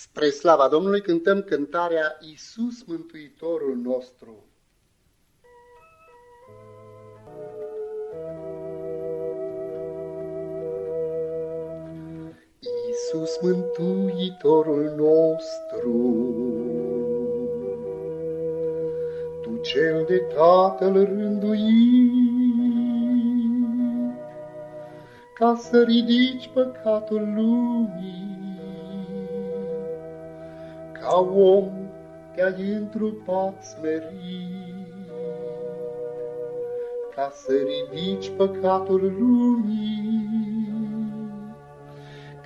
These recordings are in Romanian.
Spre slava Domnului cântăm cântarea Iisus Mântuitorul nostru. Iisus Mântuitorul nostru, Tu cel de Tatăl rânduit, ca să ridici păcatul lumii, ca om te-ai întrupat smerit, ca să ridici păcatul lumii,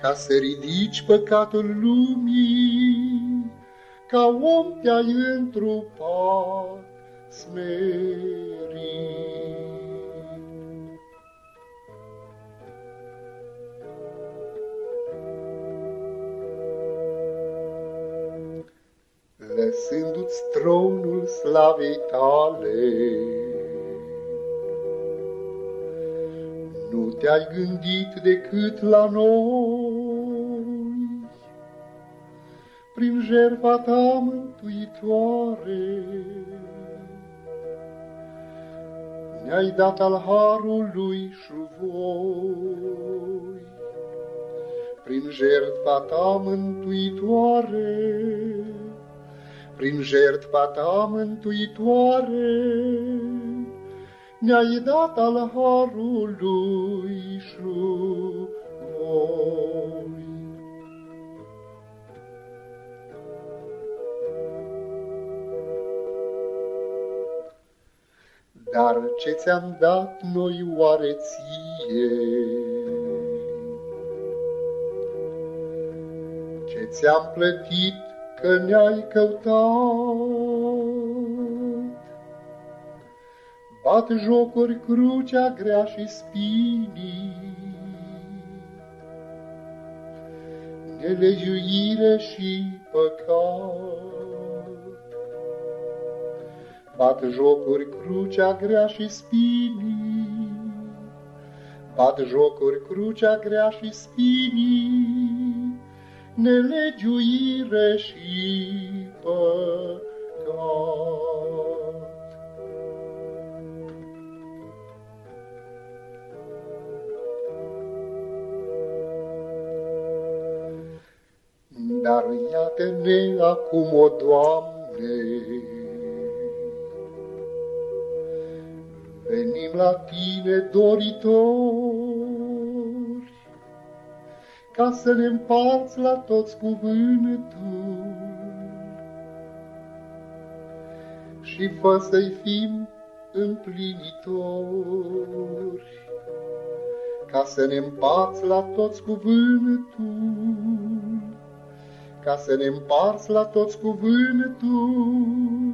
ca să ridici păcatul lumii, ca om te-ai întrupat smerit. Lăsându-ți tronul slavei tale. Nu te-ai gândit decât la noi, prin jertfa ta mântuitoare. Ne-ai dat al harului și voi, prin jertfa ta mântuitoare prin jertfa ta mântuitoare, ne-ai dat al harului și voi. Dar ce ți-am dat noi oare ție? Ce ți-am plătit că ne-ai căutat. Bat jocuri crucea grea și spinii, Nelegiuire și păcat. Bat jocuri crucea grea și spinii, Bat jocuri crucea grea și spinii, nelegiuire și păcat. Dar iată-ne acum, o Doamne, venim la Tine doritori, ca să ne împarți la toți cuvântul și fă să-i fim împlinitori, ca să ne împarți la toți cuvântul, ca să ne împarți la toți cuvântul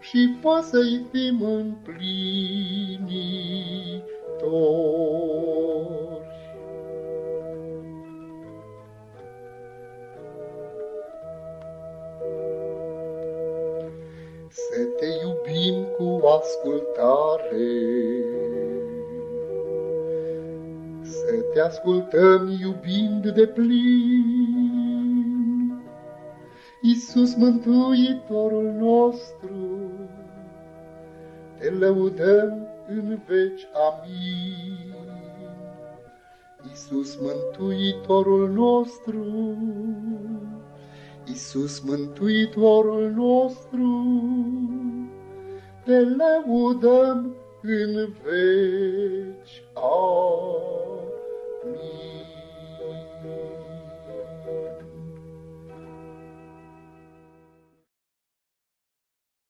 și fă să-i fim împlinitori. Să te iubim cu ascultare, să te ascultăm iubind de plin. Iisus Mântuitorul nostru, te lăudăm în veci, amin. Iisus Mântuitorul nostru, Iisus Mântuitorul nostru, te lăudăm în veci. Amin.